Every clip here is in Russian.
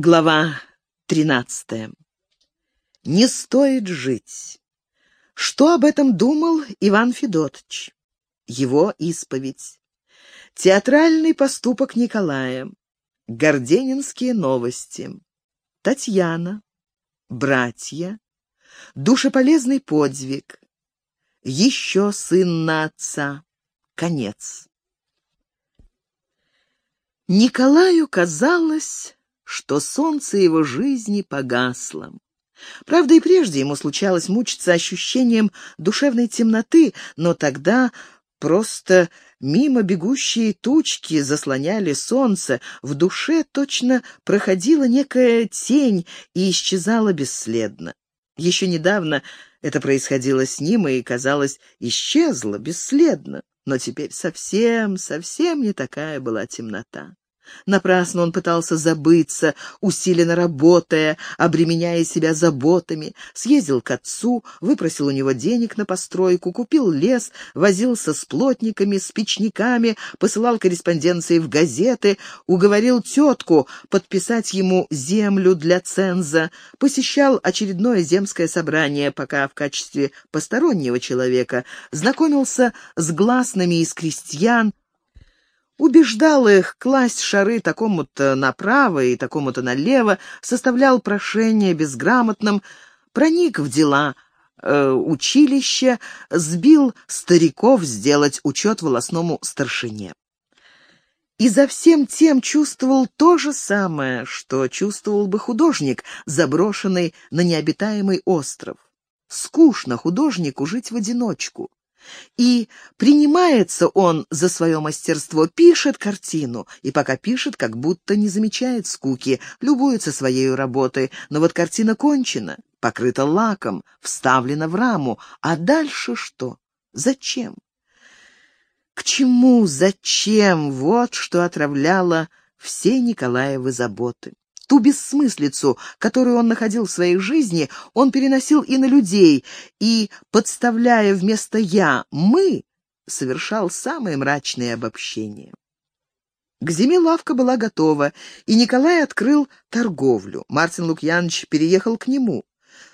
Глава тринадцатая. Не стоит жить. Что об этом думал Иван Федотович? Его исповедь. Театральный поступок Николая. Горденинские новости. Татьяна. Братья. Душеполезный подвиг. Еще сын на отца. Конец. Николаю казалось, что солнце его жизни погасло. Правда, и прежде ему случалось мучиться ощущением душевной темноты, но тогда просто мимо бегущие тучки заслоняли солнце, в душе точно проходила некая тень и исчезала бесследно. Еще недавно это происходило с ним и, казалось, исчезло бесследно, но теперь совсем, совсем не такая была темнота. Напрасно он пытался забыться, усиленно работая, обременяя себя заботами. Съездил к отцу, выпросил у него денег на постройку, купил лес, возился с плотниками, с печниками, посылал корреспонденции в газеты, уговорил тетку подписать ему землю для ценза, посещал очередное земское собрание, пока в качестве постороннего человека знакомился с гласными из крестьян, убеждал их класть шары такому-то направо и такому-то налево, составлял прошение безграмотным, проник в дела э, училища, сбил стариков сделать учет волосному старшине. И за всем тем чувствовал то же самое, что чувствовал бы художник, заброшенный на необитаемый остров. Скучно художнику жить в одиночку. И принимается он за свое мастерство, пишет картину, и пока пишет, как будто не замечает скуки, любуется своей работой, но вот картина кончена, покрыта лаком, вставлена в раму, а дальше что? Зачем? К чему, зачем? Вот что отравляло все Николаевы заботы. Ту бессмыслицу, которую он находил в своей жизни, он переносил и на людей, и, подставляя вместо «я» «мы», совершал самые мрачные обобщения. К зиме лавка была готова, и Николай открыл торговлю. Мартин Лукьянович переехал к нему.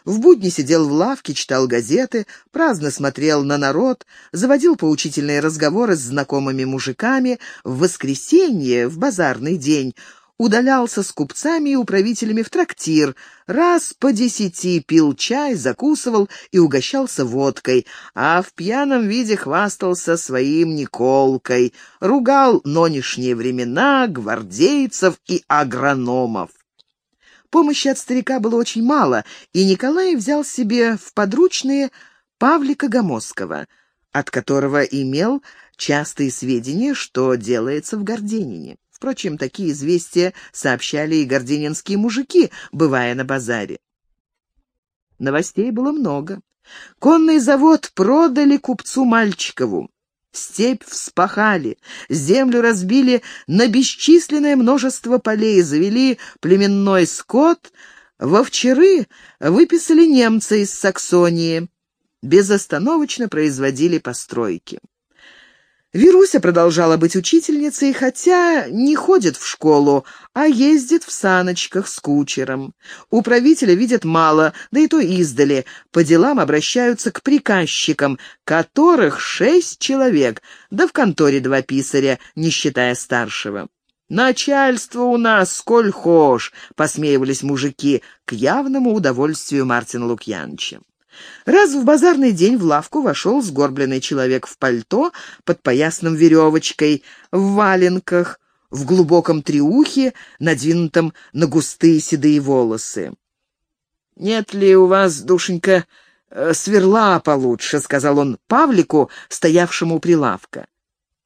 В будни сидел в лавке, читал газеты, праздно смотрел на народ, заводил поучительные разговоры с знакомыми мужиками. В воскресенье, в базарный день, удалялся с купцами и управителями в трактир, раз по десяти пил чай, закусывал и угощался водкой, а в пьяном виде хвастался своим Николкой, ругал нонешние времена, гвардейцев и агрономов. Помощи от старика было очень мало, и Николай взял себе в подручные Павлика Гомосского, от которого имел частые сведения, что делается в Горденине. Впрочем, такие известия сообщали и горденинские мужики, бывая на базаре. Новостей было много. Конный завод продали купцу Мальчикову. Степь вспахали, землю разбили на бесчисленное множество полей, завели племенной скот, во выписали немца из Саксонии, безостановочно производили постройки. Вируся продолжала быть учительницей, хотя не ходит в школу, а ездит в саночках с кучером. Управителя видят мало, да и то издали. По делам обращаются к приказчикам, которых шесть человек, да в конторе два писаря, не считая старшего. «Начальство у нас сколь хошь», — посмеивались мужики, к явному удовольствию Мартина Лукьяновича. Раз в базарный день в лавку вошел сгорбленный человек в пальто под поясным веревочкой, в валенках, в глубоком триухе, надвинутом на густые седые волосы. «Нет ли у вас, душенька, э, сверла получше?» — сказал он Павлику, стоявшему у прилавка.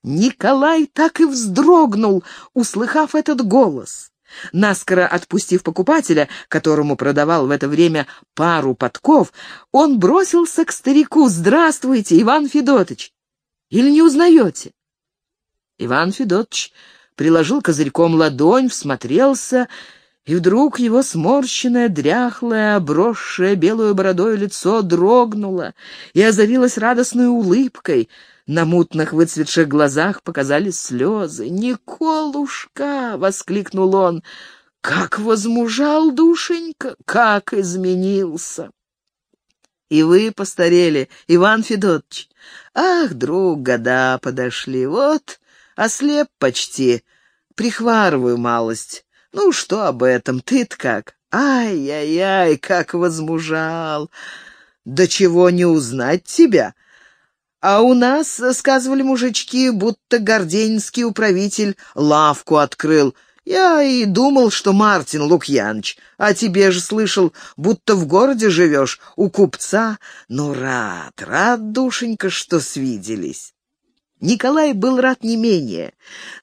Николай так и вздрогнул, услыхав этот голос. Наскоро отпустив покупателя, которому продавал в это время пару подков, он бросился к старику. «Здравствуйте, Иван Федотович! Или не узнаете?» Иван Федотович приложил козырьком ладонь, всмотрелся, и вдруг его сморщенное, дряхлое, обросшее белую бородой лицо дрогнуло и озарилось радостной улыбкой — на мутных выцветших глазах показались слезы. «Николушка!» — воскликнул он. Как возмужал, душенька, как изменился! И вы постарели, Иван Федотович. Ах, друг, года подошли, вот, ослеп почти, прихварываю малость. Ну, что об этом, ты-то как? Ай-яй-яй, как возмужал! Да чего не узнать тебя? А у нас, сказывали мужички, будто горденский управитель лавку открыл — я и думал, что Мартин Лукьяныч, а тебе же слышал, будто в городе живешь, у купца. Ну, рад, рад, душенька, что свиделись. Николай был рад не менее.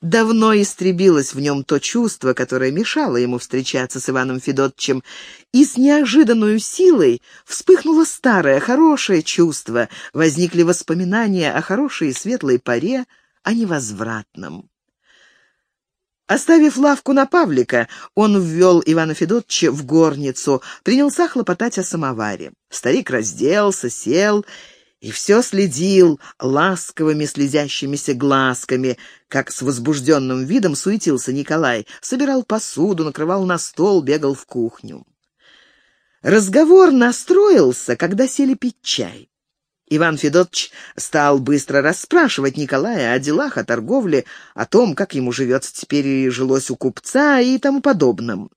Давно истребилось в нем то чувство, которое мешало ему встречаться с Иваном Федотчем, и с неожиданной силой вспыхнуло старое, хорошее чувство, возникли воспоминания о хорошей и светлой поре, о невозвратном. Оставив лавку на Павлика, он ввел Ивана Федотовича в горницу, принялся хлопотать о самоваре. Старик разделся, сел и все следил ласковыми слезящимися глазками, как с возбужденным видом суетился Николай, собирал посуду, накрывал на стол, бегал в кухню. Разговор настроился, когда сели пить чай. Иван Федотович стал быстро расспрашивать Николая о делах, о торговле, о том, как ему живется теперь и жилось у купца и тому подобном.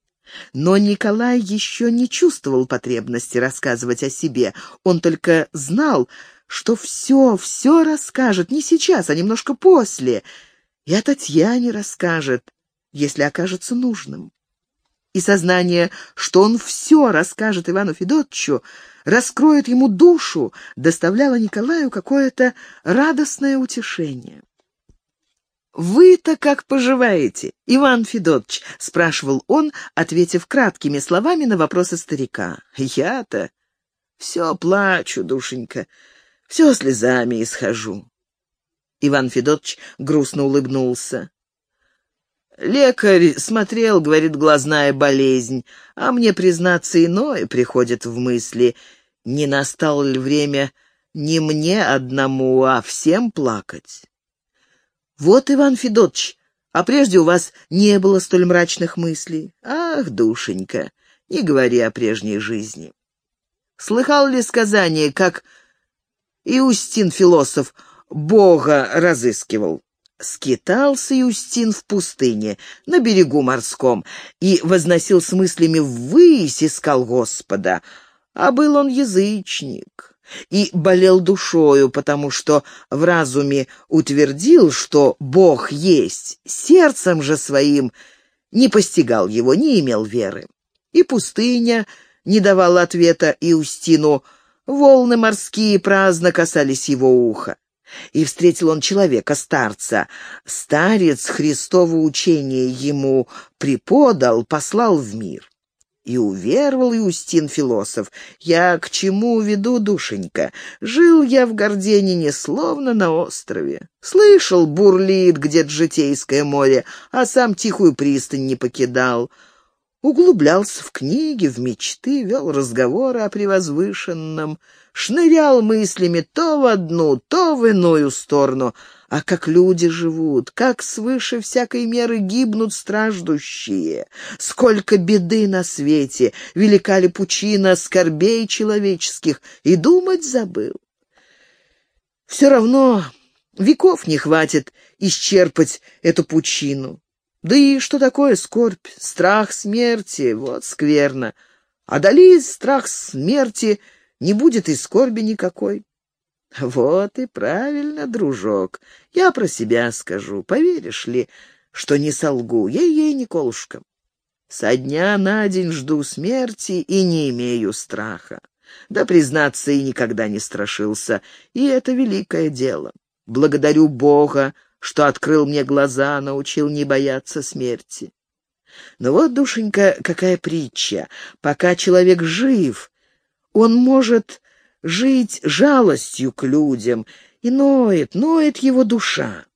Но Николай еще не чувствовал потребности рассказывать о себе. Он только знал, что все, все расскажет, не сейчас, а немножко после, и о Татьяне расскажет, если окажется нужным и сознание, что он все расскажет Ивану Федотчу, раскроет ему душу, доставляло Николаю какое-то радостное утешение. «Вы-то как поживаете, Иван Федотович?» — спрашивал он, ответив краткими словами на вопросы старика. «Я-то все плачу, душенька, все слезами исхожу». Иван Федотович грустно улыбнулся. Лекарь смотрел, говорит, глазная болезнь, а мне, признаться, иное приходит в мысли. Не настало ли время не мне одному, а всем плакать? Вот, Иван Федотович, а прежде у вас не было столь мрачных мыслей. Ах, душенька, не говори о прежней жизни. Слыхал ли сказание, как Иустин философ Бога разыскивал? Скитался Юстин в пустыне, на берегу морском, и возносил с мыслями ввысь, искал Господа. А был он язычник и болел душою, потому что в разуме утвердил, что Бог есть, сердцем же своим не постигал его, не имел веры. И пустыня не давала ответа Иустину, волны морские праздно касались его уха. И встретил он человека, старца. Старец Христово учение ему преподал, послал в мир. И уверовал Иустин философ. Я к чему веду, душенька? Жил я в Горденине, словно на острове. Слышал, бурлит где-то житейское море, а сам тихую пристань не покидал. Углублялся в книги, в мечты, вел разговоры о превозвышенном — шнырял мыслями то в одну, то в иную сторону. А как люди живут, как свыше всякой меры гибнут страждущие, сколько беды на свете, велика ли пучина скорбей человеческих, и думать забыл. Все равно веков не хватит исчерпать эту пучину. Да и что такое скорбь, страх смерти, вот скверно. Одолеть страх смерти — не будет и скорби никакой. Вот и правильно, дружок. Я про себя скажу, поверишь ли, что не солгу, ей-ей, Николушка. Со дня на день жду смерти и не имею страха. Да, признаться, и никогда не страшился, и это великое дело. Благодарю Бога, что открыл мне глаза, научил не бояться смерти. Но вот, душенька, какая притча. Пока человек жив, он может жить жалостью к людям, и ноет, ноет его душа.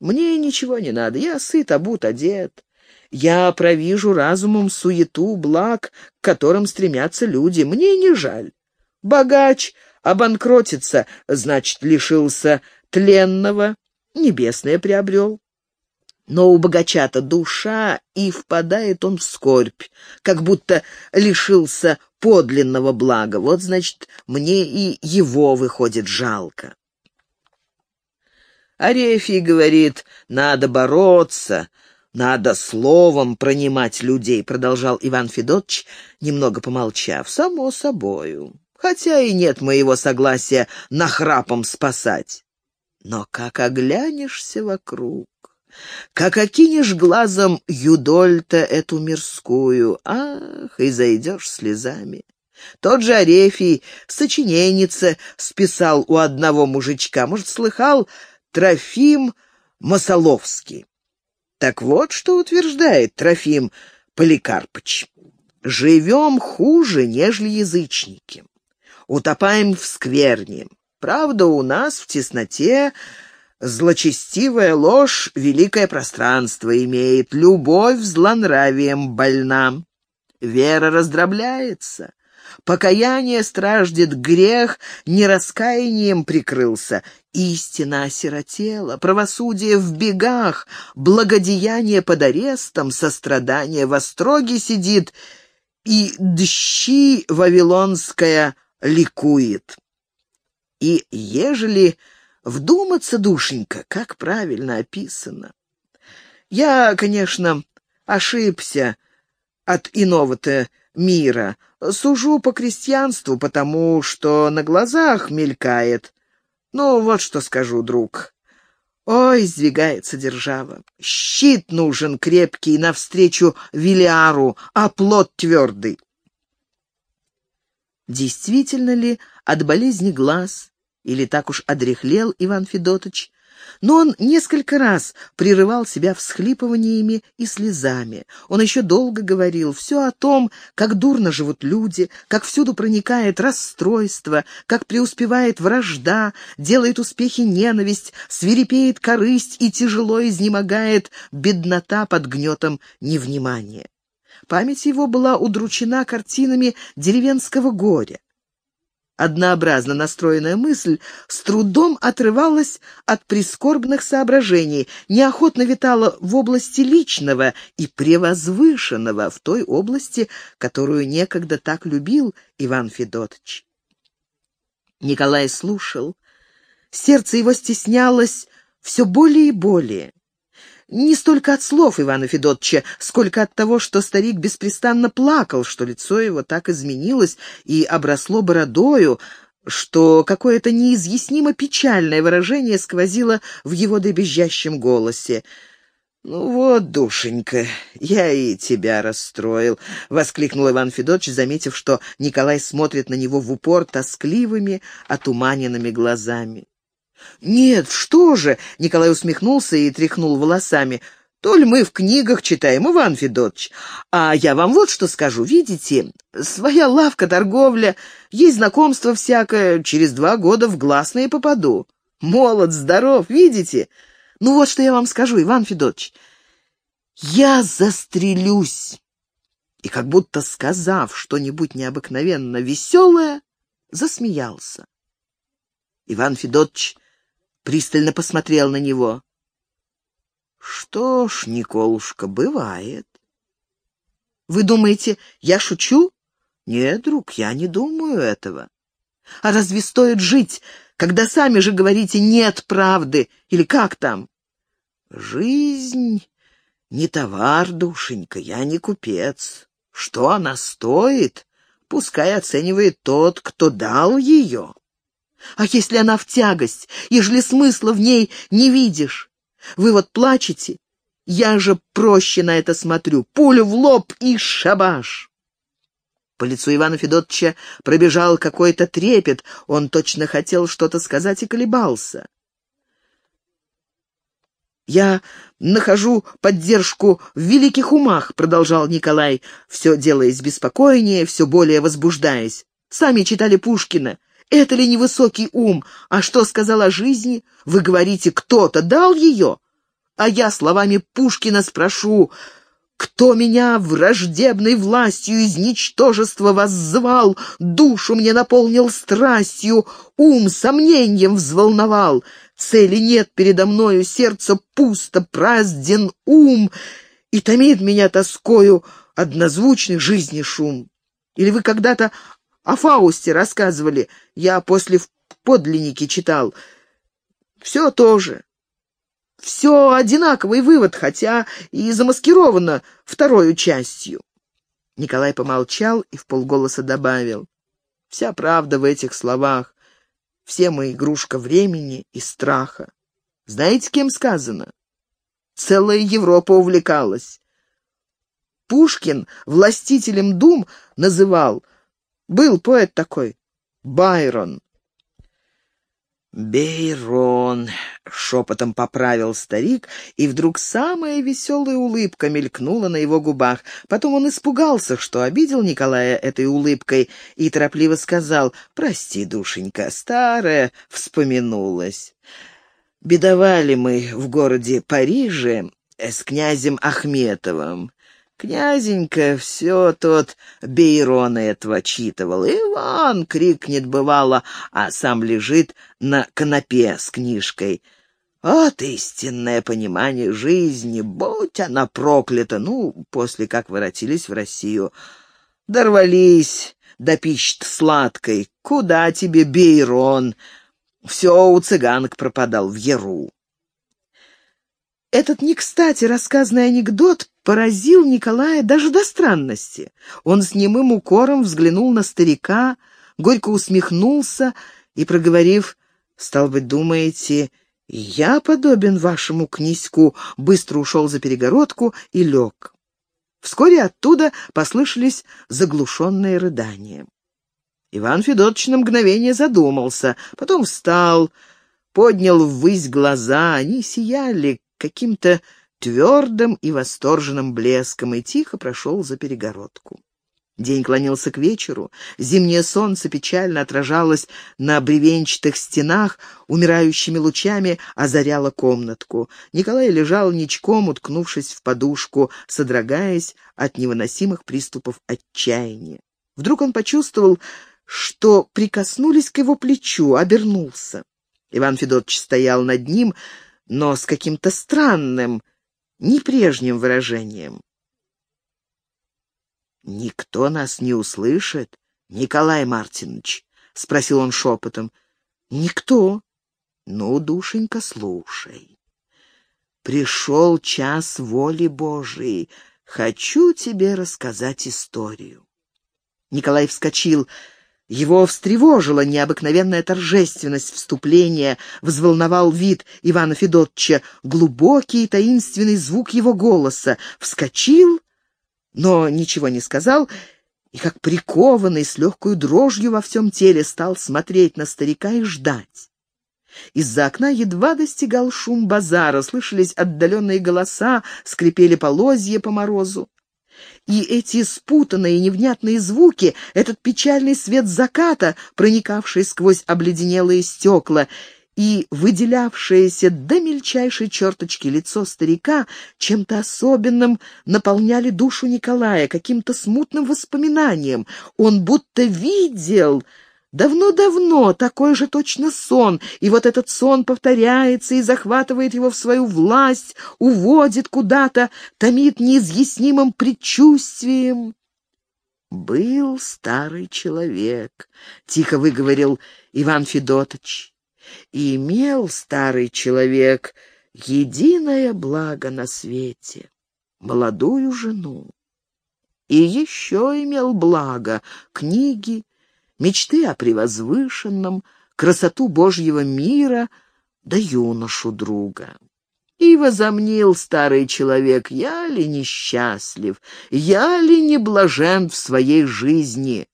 Мне ничего не надо, я сыт, обут, одет. Я провижу разумом суету, благ, к которым стремятся люди. Мне не жаль. Богач обанкротится, значит, лишился тленного, небесное приобрел. Но у богача-то душа, и впадает он в скорбь, как будто лишился подлинного блага. Вот, значит, мне и его выходит жалко. Арефий говорит, надо бороться, надо словом пронимать людей, продолжал Иван Федотович, немного помолчав. Само собою. Хотя и нет моего согласия нахрапом спасать. Но как оглянешься вокруг, как окинешь глазом Юдольта эту мирскую, ах, и зайдешь слезами. Тот же Арефий сочиненнице списал у одного мужичка, может, слыхал, Трофим Масоловский. Так вот, что утверждает Трофим Поликарпыч. «Живем хуже, нежели язычники. Утопаем в скверне. Правда, у нас в тесноте злочестивая ложь великое пространство имеет, любовь злонравием больна. Вера раздробляется, Покаяние страждет грех, не раскаянием прикрылся. Истина осиротела, правосудие в бегах, благодеяние под арестом, сострадание в остроге сидит, и дщи вавилонская ликует. И ежели вдуматься, душенька, как правильно описано. Я, конечно, ошибся от иного-то мира. Сужу по крестьянству, потому что на глазах мелькает. Ну, вот что скажу, друг. Ой, сдвигается держава. Щит нужен крепкий навстречу Вилиару, а плод твердый. Действительно ли от болезни глаз, или так уж одряхлел Иван Федотович, но он несколько раз прерывал себя всхлипываниями и слезами. Он еще долго говорил все о том, как дурно живут люди, как всюду проникает расстройство, как преуспевает вражда, делает успехи ненависть, свирепеет корысть и тяжело изнемогает беднота под гнетом невнимания. Память его была удручена картинами деревенского горя. Однообразно настроенная мысль с трудом отрывалась от прискорбных соображений, неохотно витала в области личного и превозвышенного, в той области, которую некогда так любил Иван Федотович. Николай слушал. Сердце его стеснялось все более и более. Не столько от слов Ивана Федотча, сколько от того, что старик беспрестанно плакал, что лицо его так изменилось и обросло бородою, что какое-то неизъяснимо печальное выражение сквозило в его дребезжащем голосе. «Ну вот, душенька, я и тебя расстроил», — воскликнул Иван Федотович, заметив, что Николай смотрит на него в упор тоскливыми, отуманенными глазами. «Нет, что же!» — Николай усмехнулся и тряхнул волосами. «То ли мы в книгах читаем, Иван Федотович. А я вам вот что скажу. Видите, своя лавка, торговля, есть знакомство всякое, через два года в гласные попаду. Молод, здоров, видите? Ну вот что я вам скажу, Иван Федотович. Я застрелюсь!» И как будто сказав что-нибудь необыкновенно веселое, засмеялся. Иван Федотович пристально посмотрел на него. «Что ж, Николушка, бывает». «Вы думаете, я шучу?» «Нет, друг, я не думаю этого». «А разве стоит жить, когда сами же говорите «нет правды» или как там?» «Жизнь не товар, душенька, я не купец. Что она стоит, пускай оценивает тот, кто дал ее». А если она в тягость, ежели смысла в ней не видишь? Вы вот плачете, я же проще на это смотрю. Пулю в лоб и шабаш. По лицу Ивана Федотовича пробежал какой-то трепет. Он точно хотел что-то сказать и колебался. «Я нахожу поддержку в великих умах», — продолжал Николай, все делаясь беспокойнее, все более возбуждаясь. «Сами читали Пушкина. Это ли не высокий ум? А что сказал о жизни? Вы говорите, кто-то дал ее? А я словами Пушкина спрошу, Кто меня враждебной властью из ничтожества воззвал, душу мне наполнил страстью, ум сомнением взволновал. Цели нет передо мною, сердце пусто, празден ум, и томит меня тоскою однозвучный жизни шум. Или вы когда-то о Фаусте рассказывали, я после в подлиннике читал. Все то же. Все одинаковый вывод, хотя и замаскировано второй частью. Николай помолчал и вполголоса добавил. Вся правда в этих словах. Все мы игрушка времени и страха. Знаете, кем сказано? Целая Европа увлекалась. Пушкин властителем дум называл. Был поэт такой, Байрон. «Бейрон», — шепотом поправил старик, и вдруг самая веселая улыбка мелькнула на его губах. Потом он испугался, что обидел Николая этой улыбкой, и торопливо сказал «Прости, душенька, старая вспомянулась». Бедовали мы в городе Париже с князем Ахметовым. Князенька все тот Бейрона этого читывал. «Иван!» — крикнет бывало, а сам лежит на канапе с книжкой. Вот истинное понимание жизни, будь она проклята, ну, после как воротились в Россию. Дорвались до пищ сладкой. Куда тебе, Бейрон? Все у цыганок пропадал в Яру. Этот не кстати рассказанный анекдот поразил Николая даже до странности. Он с немым укором взглянул на старика, горько усмехнулся и, проговорив, «Стал быть, думаете, я подобен вашему князьку», быстро ушел за перегородку и лег. Вскоре оттуда послышались заглушенные рыдания. Иван Федотович на мгновение задумался, потом встал, поднял ввысь глаза, они сияли, каким-то твердым и восторженным блеском и тихо прошел за перегородку. День клонился к вечеру, зимнее солнце печально отражалось на бревенчатых стенах, умирающими лучами озаряло комнатку. Николай лежал ничком, уткнувшись в подушку, содрогаясь от невыносимых приступов отчаяния. Вдруг он почувствовал, что прикоснулись к его плечу, обернулся. Иван Федотович стоял над ним, но с каким-то странным, непрежним выражением. «Никто нас не услышит, Николай Мартинович?» — спросил он шепотом. «Никто. Ну, душенька, слушай. Пришел час воли Божией. Хочу тебе рассказать историю». Николай вскочил, — его встревожила необыкновенная торжественность вступления, взволновал вид Ивана Федотча, глубокий таинственный звук его голоса. Вскочил, но ничего не сказал, и, как прикованный, с легкой дрожью во всем теле, стал смотреть на старика и ждать. Из-за окна едва достигал шум базара, слышались отдаленные голоса, скрипели полозья по морозу. И эти спутанные невнятные звуки, этот печальный свет заката, проникавший сквозь обледенелые стекла, и выделявшееся до мельчайшей черточки лицо старика чем-то особенным наполняли душу Николая, каким-то смутным воспоминанием. Он будто видел Давно-давно такой же точно сон, и вот этот сон повторяется и захватывает его в свою власть, уводит куда-то, томит неизъяснимым предчувствием. «Был старый человек», — тихо выговорил Иван Федотович, «и имел старый человек единое благо на свете — молодую жену. И еще имел благо — книги, мечты о превозвышенном, красоту Божьего мира, да юношу друга. И возомнил старый человек, я ли несчастлив, я ли не блажен в своей жизни.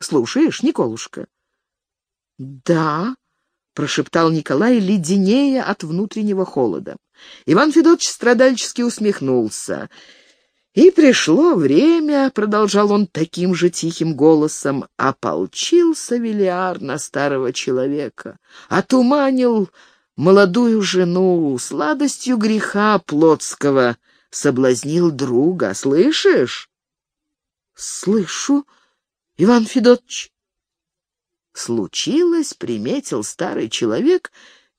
Слушаешь, Николушка? Да, прошептал Николай, леденея от внутреннего холода. Иван Федотович страдальчески усмехнулся. И пришло время, — продолжал он таким же тихим голосом, — ополчился Велиар на старого человека, отуманил молодую жену сладостью греха плотского, соблазнил друга, слышишь?» «Слышу, Иван Федотович». Случилось, приметил старый человек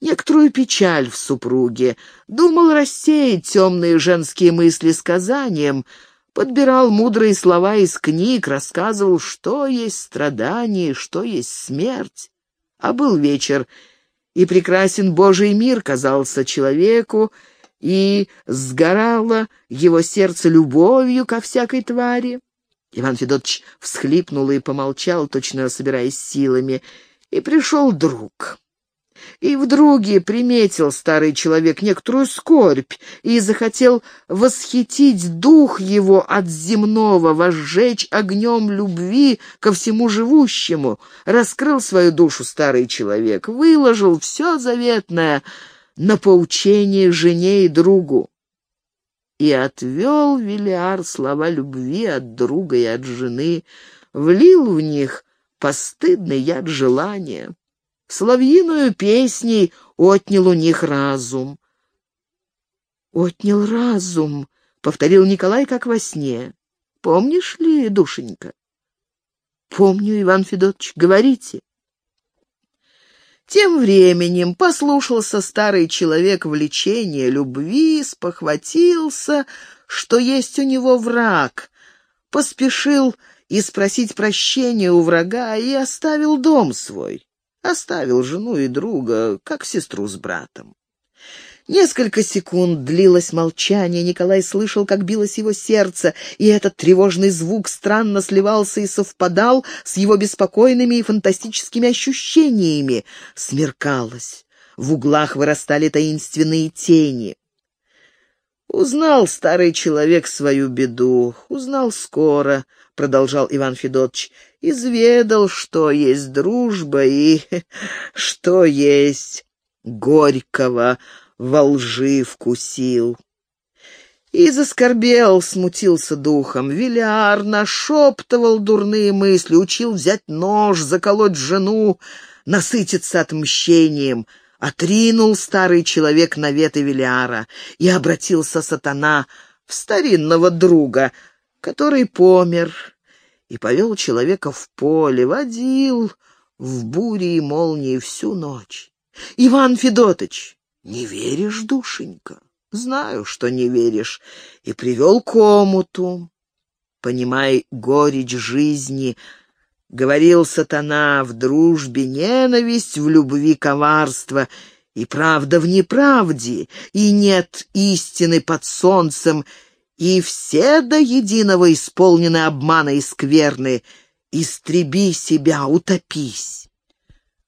некоторую печаль в супруге, думал рассеять темные женские мысли сказанием, подбирал мудрые слова из книг, рассказывал, что есть страдание, что есть смерть. А был вечер, и прекрасен Божий мир казался человеку, и сгорало его сердце любовью ко всякой твари. Иван Федотович всхлипнул и помолчал, точно собираясь силами, и пришел друг. И в приметил старый человек некоторую скорбь и захотел восхитить дух его от земного, возжечь огнем любви ко всему живущему. Раскрыл свою душу старый человек, выложил все заветное на поучение жене и другу и отвел Велиар слова любви от друга и от жены, влил в них постыдный яд желания. Соловьиную песней отнял у них разум. «Отнял разум», — повторил Николай, как во сне. «Помнишь ли, душенька?» «Помню, Иван Федотович, говорите». Тем временем послушался старый человек влечения, любви, спохватился, что есть у него враг, поспешил и спросить прощения у врага и оставил дом свой, оставил жену и друга, как сестру с братом. Несколько секунд длилось молчание, Николай слышал, как билось его сердце, и этот тревожный звук странно сливался и совпадал с его беспокойными и фантастическими ощущениями. Смеркалось, в углах вырастали таинственные тени. «Узнал старый человек свою беду, узнал скоро», — продолжал Иван Федотович, — «изведал, что есть дружба и что есть горького во лжи вкусил. И заскорбел, смутился духом. Виляр нашептывал дурные мысли, учил взять нож, заколоть жену, насытиться отмщением. Отринул старый человек наветы Виляра, и обратился сатана в старинного друга, который помер, и повел человека в поле, водил в буре и молнии всю ночь. Иван Федотыч, «Не веришь, душенька?» «Знаю, что не веришь». И привел комуту. Понимай горечь жизни, говорил сатана, в дружбе ненависть, в любви коварство, и правда в неправде, и нет истины под солнцем, и все до единого исполнены обмана и скверны. Истреби себя, утопись.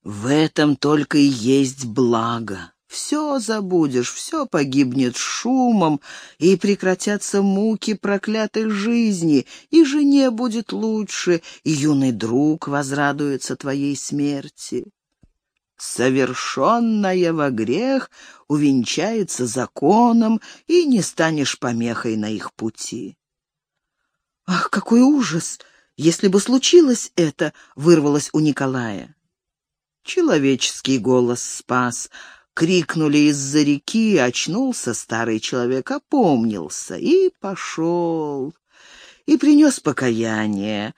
В этом только и есть благо. Все забудешь, все погибнет шумом, и прекратятся муки проклятой жизни, и жене будет лучше, и юный друг возрадуется твоей смерти. Совершенная во грех увенчается законом, и не станешь помехой на их пути. «Ах, какой ужас! Если бы случилось это!» — вырвалось у Николая. Человеческий голос спас — Крикнули из-за реки, очнулся старый человек, опомнился и пошел. И принес покаяние.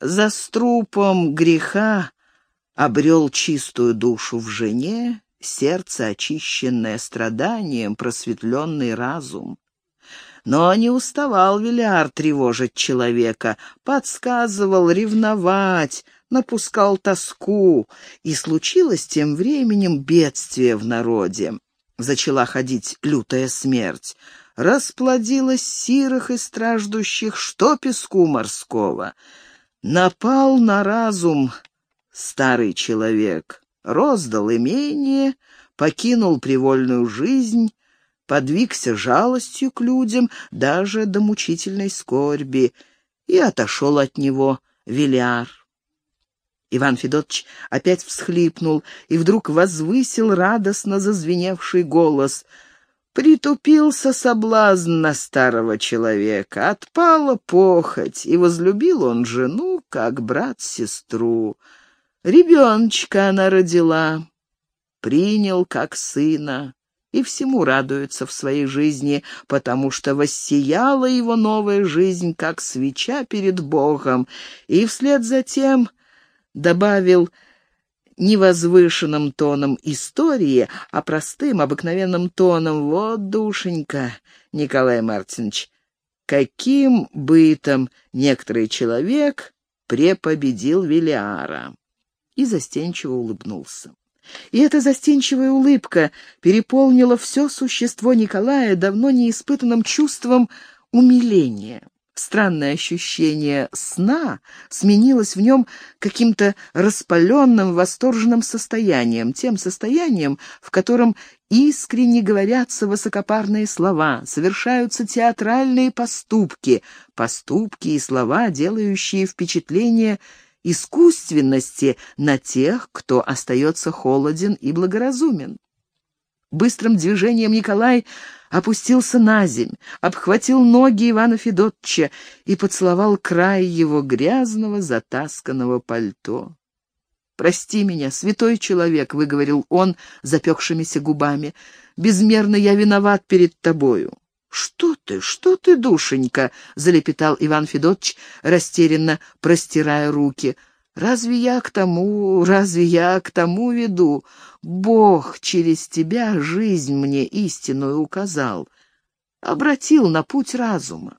За струпом греха обрел чистую душу в жене, сердце, очищенное страданием, просветленный разум. Но не уставал Виляр тревожить человека, подсказывал ревновать, напускал тоску, и случилось тем временем бедствие в народе. Зачала ходить лютая смерть. Расплодилась сирых и страждущих, что песку морского. Напал на разум старый человек, роздал имение, покинул привольную жизнь, подвигся жалостью к людям, даже до мучительной скорби, и отошел от него Виляр. Иван Федотович опять всхлипнул и вдруг возвысил радостно зазвеневший голос. Притупился соблазн на старого человека, отпала похоть, и возлюбил он жену, как брат-сестру. Ребеночка она родила, принял как сына, и всему радуется в своей жизни, потому что воссияла его новая жизнь, как свеча перед Богом, и вслед за тем добавил невозвышенным тоном истории, а простым, обыкновенным тоном «Вот, душенька, Николай Мартинович, каким бытом некоторый человек препобедил Велиара?» И застенчиво улыбнулся. И эта застенчивая улыбка переполнила все существо Николая давно неиспытанным чувством умиления. Странное ощущение сна сменилось в нем каким-то распаленным, восторженным состоянием, тем состоянием, в котором искренне говорятся высокопарные слова, совершаются театральные поступки, поступки и слова, делающие впечатление искусственности на тех, кто остается холоден и благоразумен. Быстрым движением Николай опустился на земь, обхватил ноги Ивана Федотча и поцеловал край его грязного затасканного пальто. «Прости меня, святой человек», — выговорил он запекшимися губами, — «безмерно я виноват перед тобою». «Что ты, что ты, душенька?» — залепетал Иван Федотович, растерянно простирая руки. «Разве я к тому, разве я к тому веду? Бог через тебя жизнь мне истинную указал, обратил на путь разума.